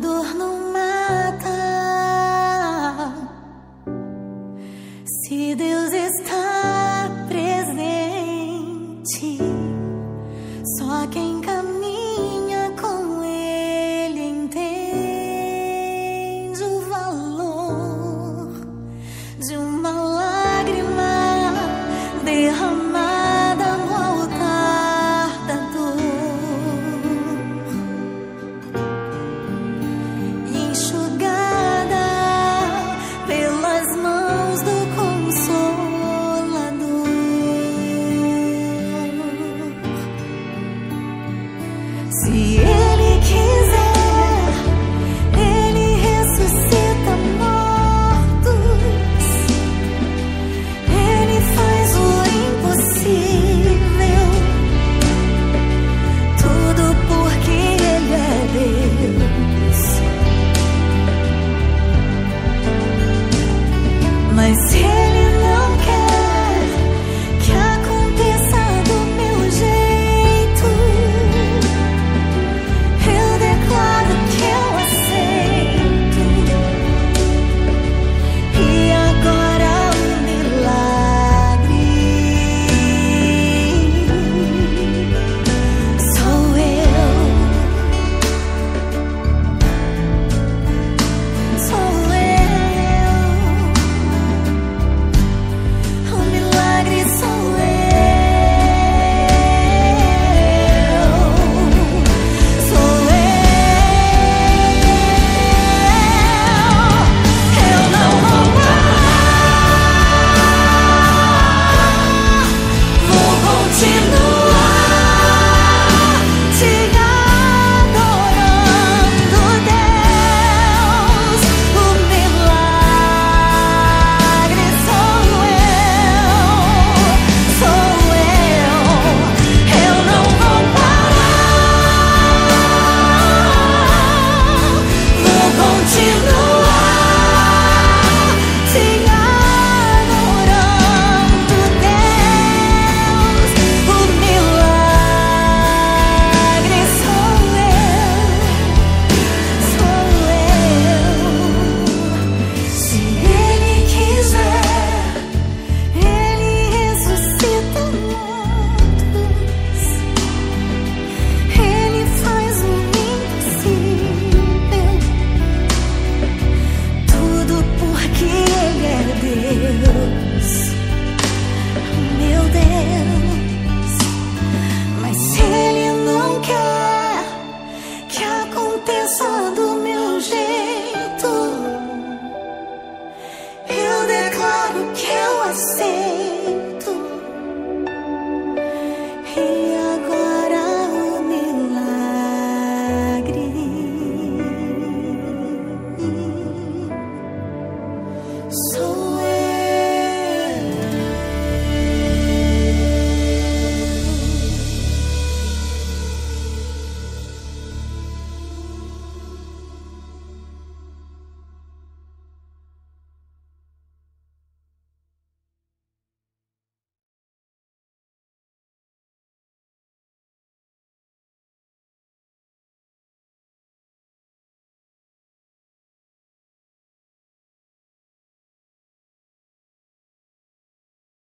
dor não mata. Se Deus está Deus, meu Deus, mas Ele não quer que aconteça do meu jeito. Eu declaro que eu aceito.